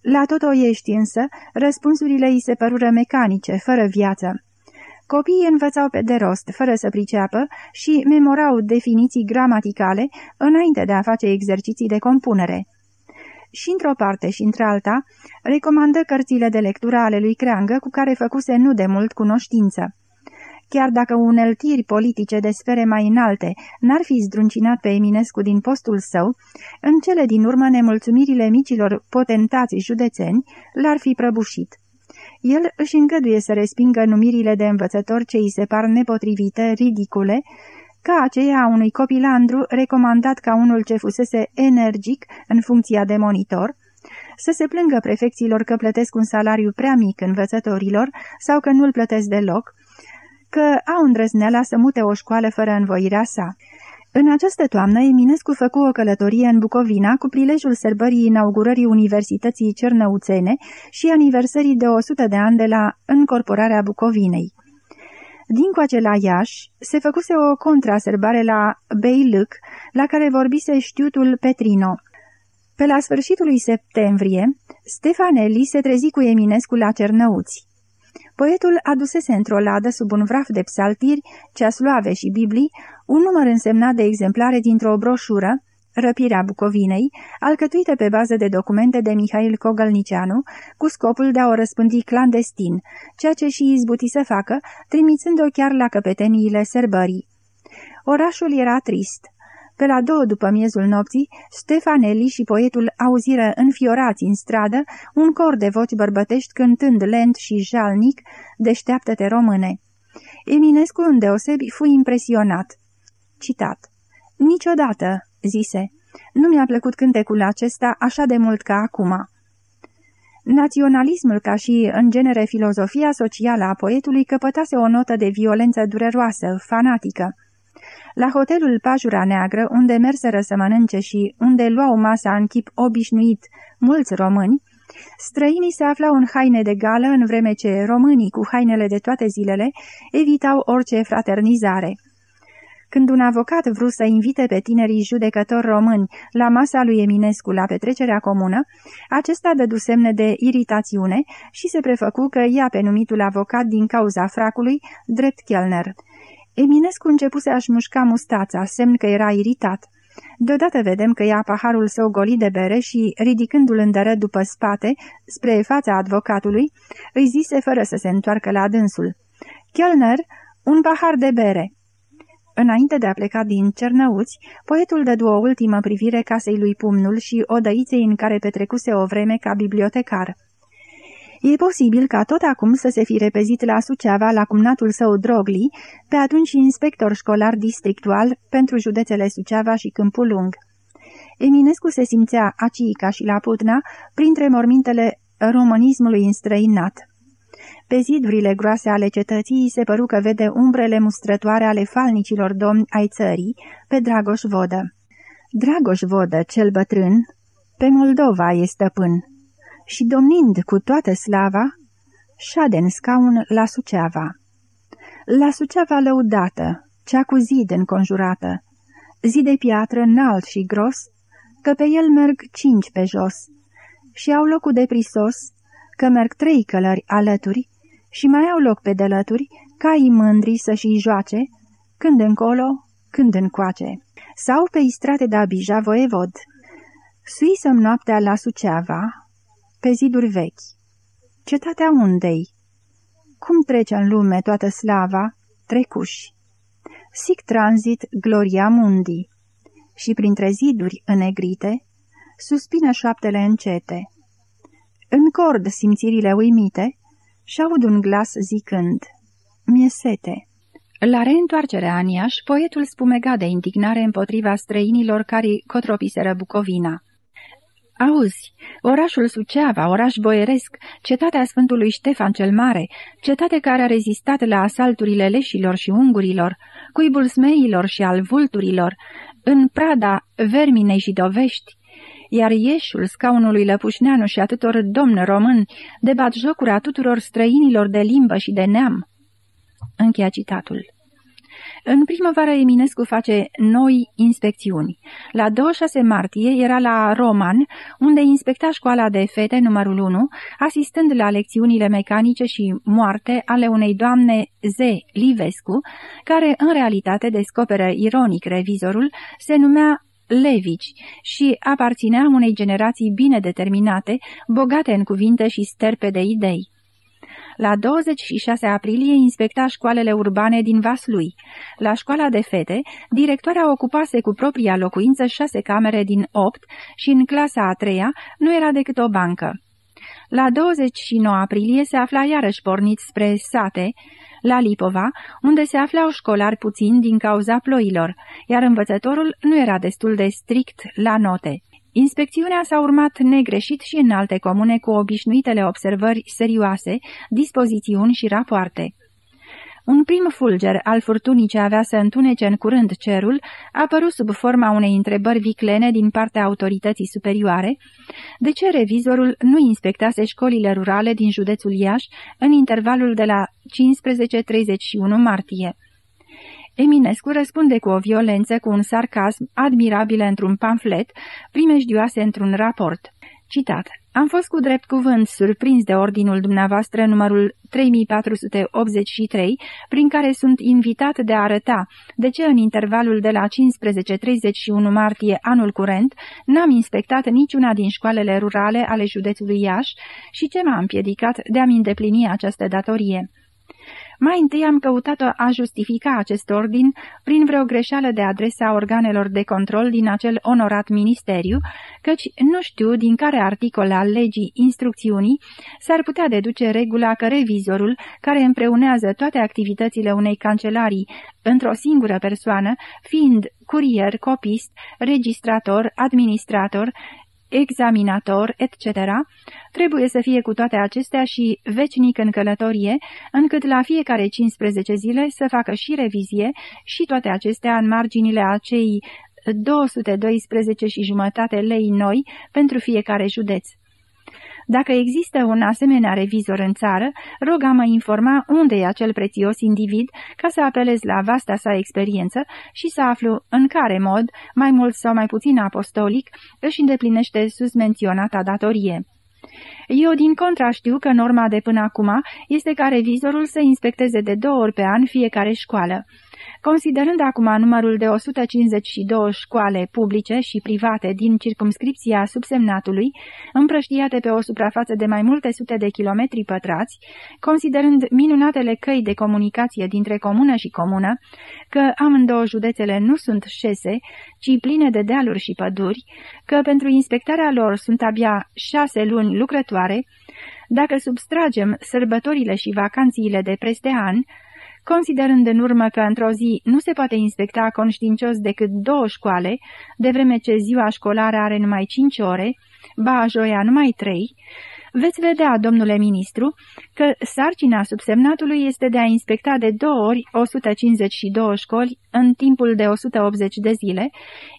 la Totoiești însă, răspunsurile îi se părură mecanice, fără viață. Copiii învățau pe de rost, fără să priceapă, și memorau definiții gramaticale înainte de a face exerciții de compunere. Și într-o parte și într-alta, recomandă cărțile de lectură ale lui Creangă cu care făcuse nu de mult cunoștință. Chiar dacă uneltiri politice de sfere mai înalte n-ar fi zdruncinat pe Eminescu din postul său, în cele din urmă nemulțumirile micilor potentați județeni l-ar fi prăbușit. El își îngăduie să respingă numirile de învățători ce îi se par nepotrivite, ridicule, ca aceea a unui copilandru recomandat ca unul ce fusese energic în funcția de monitor, să se plângă prefecților că plătesc un salariu prea mic învățătorilor sau că nu-l plătesc deloc, că au îndrăzneala să mute o școală fără învoirea sa. În această toamnă, Eminescu făcu o călătorie în Bucovina cu prilejul sărbării inaugurării Universității Cernăuțene și aniversării de 100 de ani de la încorporarea Bucovinei. Dincoace la Iași, se făcuse o contraserbare la Beilâc, la care vorbise știutul Petrino. Pe la sfârșitul lui septembrie, Stefanelli se trezi cu Eminescu la Cernăuți. Poetul adusese într-o ladă sub un vraf de psaltiri, ceasloave și biblii, un număr însemnat de exemplare dintr-o broșură, Răpirea Bucovinei, alcătuită pe bază de documente de Mihail Cogălnicianu, cu scopul de a o răspândi clandestin, ceea ce și izbuti să facă, trimițând-o chiar la căpeteniile serbării. Orașul era trist. Pe la două după miezul nopții, Stefanelli și poetul auziră înfiorați în stradă un cor de voci bărbătești cântând lent și jalnic, deșteaptă-te române. Eminescu îndeosebi fu impresionat. Citat. Niciodată, zise, nu mi-a plăcut cântecul acesta așa de mult ca acum. Naționalismul, ca și, în genere, filozofia socială a poetului, căpătase o notă de violență dureroasă, fanatică. La hotelul Pajura Neagră, unde merseră să mănânce și unde luau masa în chip obișnuit mulți români, străinii se aflau în haine de gală, în vreme ce românii, cu hainele de toate zilele, evitau orice fraternizare. Când un avocat vrut să invite pe tinerii judecători români la masa lui Eminescu la petrecerea comună, acesta dădu semne de iritațiune și se prefăcu că ia pe numitul avocat din cauza fracului drept chelner. Eminescu începuse a-și mușca mustața, semn că era iritat. Deodată vedem că ia paharul său golit de bere și, ridicându-l îndără după spate, spre fața advocatului, îi zise fără să se întoarcă la dânsul. Chelner, un pahar de bere. Înainte de a pleca din Cernăuți, poetul dădu o ultimă privire casei lui Pumnul și odăiței în care petrecuse o vreme ca bibliotecar. E posibil ca tot acum să se fi repezit la Suceava la cumnatul său Drogli, pe atunci inspector școlar districtual pentru județele Suceava și Câmpul Lung. Eminescu se simțea aci ca și la Putna printre mormintele românismului înstrăinat. Pe zidurile groase ale cetății se păru că vede umbrele mustrătoare ale falnicilor domni ai țării, pe Dragoș Vodă. Dragoș Vodă, cel bătrân, pe Moldova e stăpân. Și domnind cu toată slava, șade în scaun la Suceava. La Suceava lăudată, cea cu zid înconjurată, zi de piatră înalt și gros, că pe el merg cinci pe jos, și au locul de prisos, că merg trei călări alături, și mai au loc pe dălături, caii mândri să-și joace, când încolo, când încoace. Sau pe istrate de Abija voievod. Suisăm noaptea la Suceava, pe ziduri vechi. Cetatea undei? Cum trece în lume toată slava, trecuși? Sic transit gloria mundi. Și printre ziduri înegrite, suspină șoaptele încete. În cord simțirile uimite, și-aud un glas zicând, Mie sete. La reîntoarcerea în Iași, poetul spumega de indignare împotriva străinilor care cotropiseră Bucovina. Auzi, orașul Suceava, oraș boieresc, cetatea Sfântului Ștefan cel Mare, cetate care a rezistat la asalturile leșilor și ungurilor, cuibul smeilor și al vulturilor, în prada verminei și dovești, iar ieșul scaunului Lăpușneanu și atâtor domn român debat jocura tuturor străinilor de limbă și de neam. Încheia citatul. În primăvară Eminescu face noi inspecțiuni. La 26 martie era la Roman, unde inspecta școala de fete numărul 1, asistând la lecțiunile mecanice și moarte ale unei doamne Z. Livescu, care în realitate descoperă ironic revizorul, se numea Levici și aparținea unei generații bine determinate, bogate în cuvinte și sterpe de idei. La 26 aprilie inspecta școalele urbane din Vaslui. La școala de fete, directoarea ocupase cu propria locuință șase camere din opt și în clasa a treia nu era decât o bancă. La 29 aprilie se afla iarăși pornit spre sate, la Lipova, unde se aflau școlari puțini din cauza ploilor, iar învățătorul nu era destul de strict la note. Inspecțiunea s-a urmat negreșit și în alte comune cu obișnuitele observări serioase, dispozițiuni și rapoarte. Un prim fulger al furtunii ce avea să întunece în curând cerul a apărut sub forma unei întrebări viclene din partea autorității superioare, de ce revizorul nu inspectase școlile rurale din județul Iași în intervalul de la 15-31 martie. Eminescu răspunde cu o violență, cu un sarcasm admirabil într-un pamflet, primejdioase într-un raport. Citat. Am fost cu drept cuvânt surprins de ordinul dumneavoastră numărul 3483, prin care sunt invitat de a arăta de ce în intervalul de la 15-31 martie anul curent n-am inspectat niciuna din școalele rurale ale județului Iași și ce m-a împiedicat de a-mi îndeplini această datorie. Mai întâi am căutat a justifica acest ordin prin vreo greșeală de adresa organelor de control din acel onorat ministeriu, căci nu știu din care articol al legii instrucțiunii s-ar putea deduce regula că revizorul, care împreunează toate activitățile unei cancelarii într-o singură persoană, fiind curier, copist, registrator, administrator, examinator, etc., trebuie să fie cu toate acestea și vecinic în călătorie, încât la fiecare 15 zile să facă și revizie și toate acestea în marginile acei 212 și jumătate lei noi pentru fiecare județ. Dacă există un asemenea revizor în țară, rog a mă informa unde e acel prețios individ ca să apelez la vasta sa experiență și să aflu în care mod, mai mult sau mai puțin apostolic, își îndeplinește sus menționata datorie. Eu, din contra, știu că norma de până acum este ca revizorul să inspecteze de două ori pe an fiecare școală. Considerând acum numărul de 152 școale publice și private din circumscripția subsemnatului, împrăștiate pe o suprafață de mai multe sute de kilometri pătrați, considerând minunatele căi de comunicație dintre comună și comună, că amândouă județele nu sunt șese, ci pline de dealuri și păduri, că pentru inspectarea lor sunt abia șase luni lucrătoare, dacă substragem sărbătorile și vacanțiile de preste an, considerând în urmă că într-o zi nu se poate inspecta conștiincios decât două școale, de vreme ce ziua școlară are numai cinci ore, ba joia numai trei, Veți vedea, domnule ministru, că sarcina subsemnatului este de a inspecta de două ori 152 școli în timpul de 180 de zile,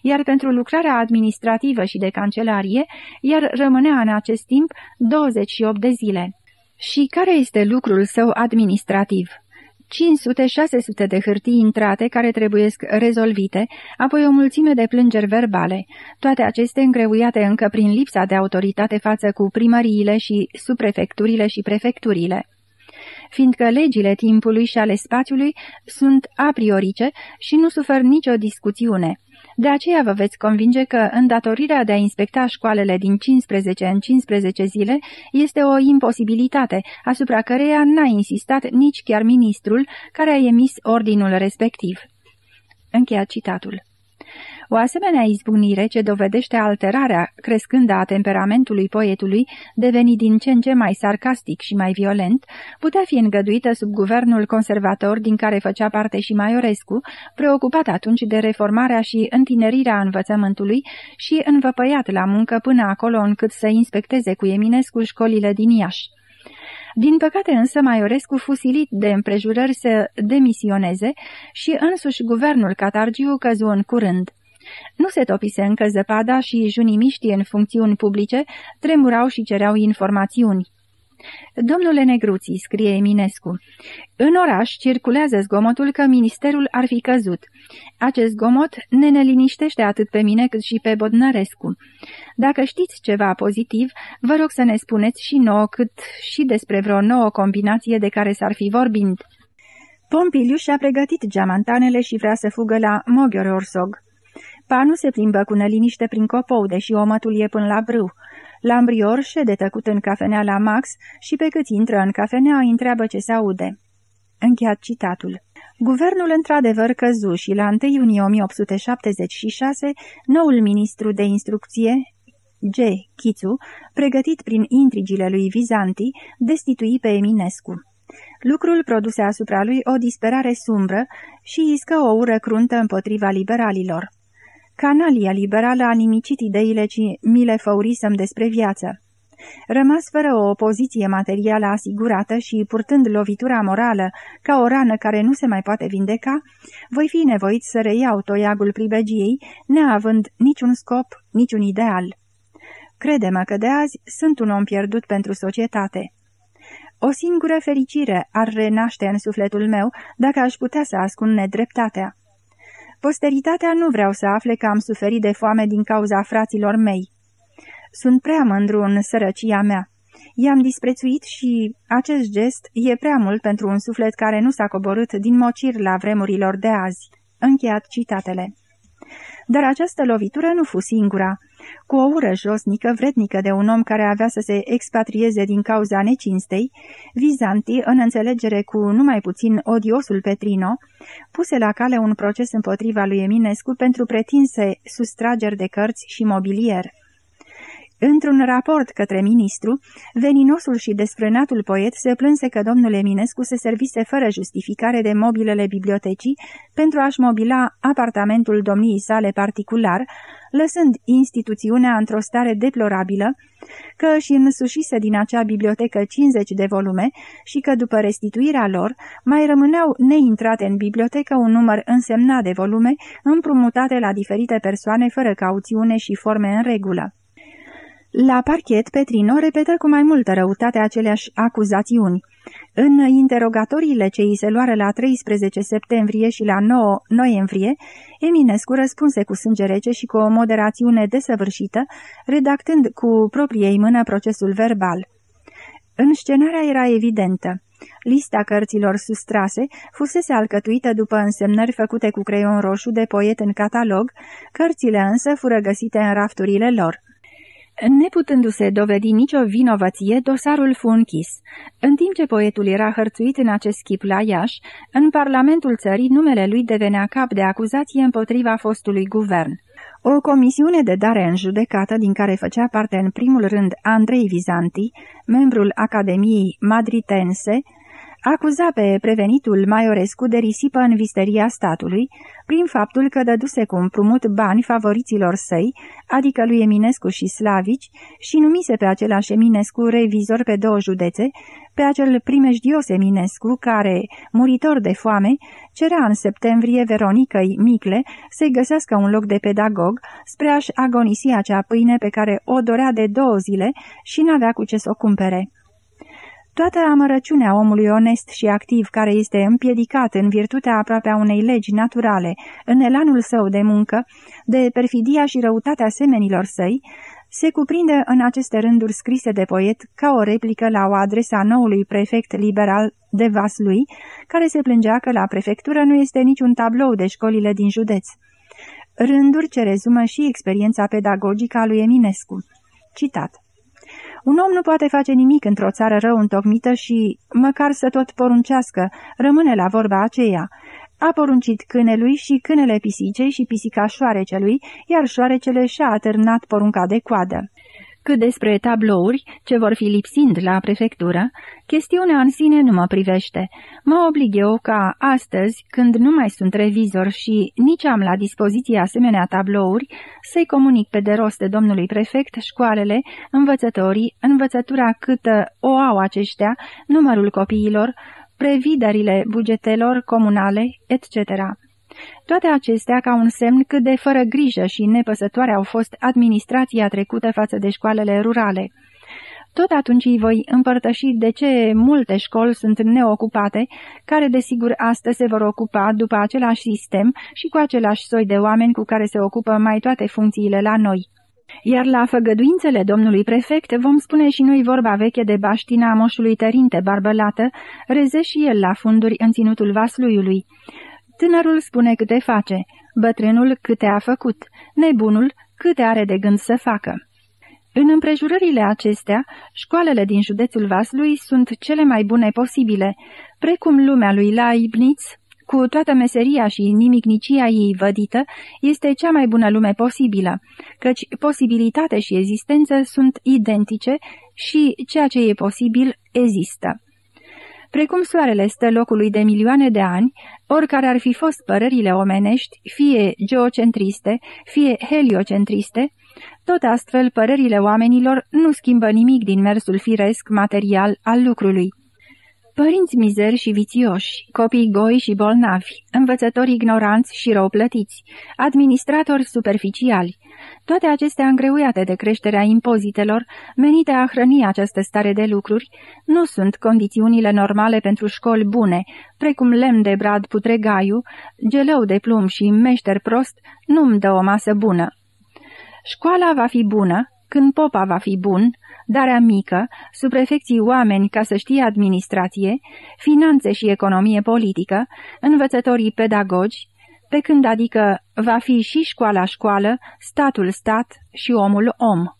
iar pentru lucrarea administrativă și de cancelarie, iar rămânea în acest timp 28 de zile. Și care este lucrul său administrativ? 500-600 de hârtii intrate care trebuie rezolvite, apoi o mulțime de plângeri verbale, toate acestea îngreuiate încă prin lipsa de autoritate față cu primăriile și subprefecturile și prefecturile fiindcă legile timpului și ale spațiului sunt a priorice și nu sufer nicio discuțiune. De aceea vă veți convinge că îndatorirea de a inspecta școalele din 15 în 15 zile este o imposibilitate, asupra căreia n-a insistat nici chiar ministrul care a emis ordinul respectiv. Încheia citatul. O asemenea izbunire ce dovedește alterarea crescândă a temperamentului poetului, devenit din ce în ce mai sarcastic și mai violent, putea fi îngăduită sub guvernul conservator din care făcea parte și Maiorescu, preocupat atunci de reformarea și întinerirea învățământului și învăpăiat la muncă până acolo încât să inspecteze cu Eminescu școlile din Iași. Din păcate însă Maiorescu fu silit de împrejurări să demisioneze și însuși guvernul Catargiu căzu în curând. Nu se topise încă zăpada și junimiștii în funcțiuni publice tremurau și cereau informațiuni. Domnule Negruții, scrie Eminescu, în oraș circulează zgomotul că ministerul ar fi căzut. Acest zgomot ne neliniștește atât pe mine cât și pe Bodnărescu. Dacă știți ceva pozitiv, vă rog să ne spuneți și nouă cât și despre vreo nouă combinație de care s-ar fi vorbind. Pompiliu și-a pregătit geamantanele și vrea să fugă la Moghior-Orsog. Panu se plimbă cu neliniște prin copou, deși omătul e până la brâu. Lambrior șede tăcut în cafenea la Max și pe cât intră în cafenea îi întreabă ce se aude. Încheiat citatul. Guvernul într-adevăr căzu și la 1 iunie 1876, noul ministru de instrucție, G. Chițu, pregătit prin intrigile lui Vizanti, destitui pe Eminescu. Lucrul produse asupra lui o disperare sumbră și iscă o ură cruntă împotriva liberalilor. Canalia liberală a nimicit ideile ce mi le făurisem despre viață. Rămas fără o opoziție materială asigurată și purtând lovitura morală ca o rană care nu se mai poate vindeca, voi fi nevoit să reiau toiagul pribegiei, neavând niciun scop, niciun ideal. Crede-mă că de azi sunt un om pierdut pentru societate. O singură fericire ar renaște în sufletul meu dacă aș putea să ascund nedreptatea. Posteritatea nu vreau să afle că am suferit de foame din cauza fraților mei. Sunt prea mândru în sărăcia mea. I-am disprețuit și acest gest e prea mult pentru un suflet care nu s-a coborât din mocir la vremurilor de azi. Încheiat citatele. Dar această lovitură nu fu singura. Cu o ură josnică, vrednică de un om care avea să se expatrieze din cauza necinstei, Vizanti, în înțelegere cu numai puțin odiosul Petrino, puse la cale un proces împotriva lui Eminescu pentru pretinse sustrageri de cărți și mobilier. Într-un raport către ministru, veninosul și desfrânatul poet se plânse că domnul Eminescu se servise fără justificare de mobilele bibliotecii pentru a-și mobila apartamentul domniei sale particular, lăsând instituțiunea într-o stare deplorabilă, că își însușise din acea bibliotecă 50 de volume și că după restituirea lor mai rămâneau neintrate în bibliotecă un număr însemnat de volume împrumutate la diferite persoane fără cauțiune și forme în regulă. La parchet, Petrino repetă cu mai multă răutate aceleași acuzațiuni. În interogatoriile ce îi se luară la 13 septembrie și la 9 noiembrie, Eminescu răspunse cu sânge rece și cu o moderațiune desăvârșită, redactând cu propriei mână procesul verbal. Înscenarea era evidentă. Lista cărților sustrase fusese alcătuită după însemnări făcute cu creion roșu de poet în catalog, cărțile însă fură găsite în rafturile lor. Neputându-se dovedi nicio vinovăție, dosarul fu închis. În timp ce poetul era hărțuit în acest chip la Iași, în Parlamentul țării numele lui devenea cap de acuzație împotriva fostului guvern. O comisiune de dare în judecată, din care făcea parte în primul rând Andrei Vizanti, membrul Academiei Madritense, acuza pe prevenitul Maiorescu de risipă în visteria statului, prin faptul că dăduse cu împrumut bani favoriților săi, adică lui Eminescu și Slavici, și numise pe același Eminescu revizor pe două județe, pe acel primejdios Eminescu care, muritor de foame, cerea în septembrie Veronicăi Micle să-i găsească un loc de pedagog spre a-și agonisi acea pâine pe care o dorea de două zile și n-avea cu ce să o cumpere. Toată amărăciunea omului onest și activ care este împiedicat în virtutea aproape a unei legi naturale, în elanul său de muncă, de perfidia și răutatea semenilor săi, se cuprinde în aceste rânduri scrise de poet ca o replică la o adresa noului prefect liberal de Vaslui, care se plângea că la prefectură nu este niciun tablou de școlile din județ. Rânduri ce rezumă și experiența pedagogică a lui Eminescu. Citat un om nu poate face nimic într-o țară rău întocmită și, măcar să tot poruncească, rămâne la vorba aceea. A poruncit câinelui și câinele pisicei și pisica șoarecelui, iar șoarecele și-a atârnat porunca de coadă. Cât despre tablouri, ce vor fi lipsind la prefectură, chestiunea în sine nu mă privește. Mă oblig eu ca astăzi, când nu mai sunt revizor și nici am la dispoziție asemenea tablouri, să-i comunic pe de rost de domnului prefect școalele, învățătorii, învățătura câtă o au aceștia, numărul copiilor, previderile bugetelor comunale, etc. Toate acestea ca un semn cât de fără grijă și nepăsătoare au fost administrația trecută față de școalele rurale. Tot atunci îi voi împărtăși de ce multe școli sunt neocupate, care desigur astăzi se vor ocupa după același sistem și cu același soi de oameni cu care se ocupă mai toate funcțiile la noi. Iar la făgăduințele domnului prefect vom spune și noi vorba veche de baștina moșului Tărinte Barbălată, reze și el la funduri în ținutul Vasluiului. Tânărul spune câte face, bătrânul câte a făcut, nebunul câte are de gând să facă. În împrejurările acestea, școalele din județul Vaslui sunt cele mai bune posibile, precum lumea lui Leibniz, cu toată meseria și nimicnicia ei vădită, este cea mai bună lume posibilă, căci posibilitate și existență sunt identice și ceea ce e posibil există. Precum soarele stă locului de milioane de ani, oricare ar fi fost părerile omenești, fie geocentriste, fie heliocentriste, tot astfel părerile oamenilor nu schimbă nimic din mersul firesc material al lucrului. Părinți mizeri și vițioși, copii goi și bolnavi, învățători ignoranți și rău plătiți, administratori superficiali, toate acestea îngreuiate de creșterea impozitelor, menite a hrăni această stare de lucruri, nu sunt condițiunile normale pentru școli bune, precum lemn de brad putregaiu, gelău de plumb și meșter prost, nu-mi dă o masă bună. Școala va fi bună, când popa va fi bun, darea mică, suprefecții oameni ca să știe administrație, finanțe și economie politică, învățătorii pedagogi, pe când adică va fi și școala școală, statul stat și omul om.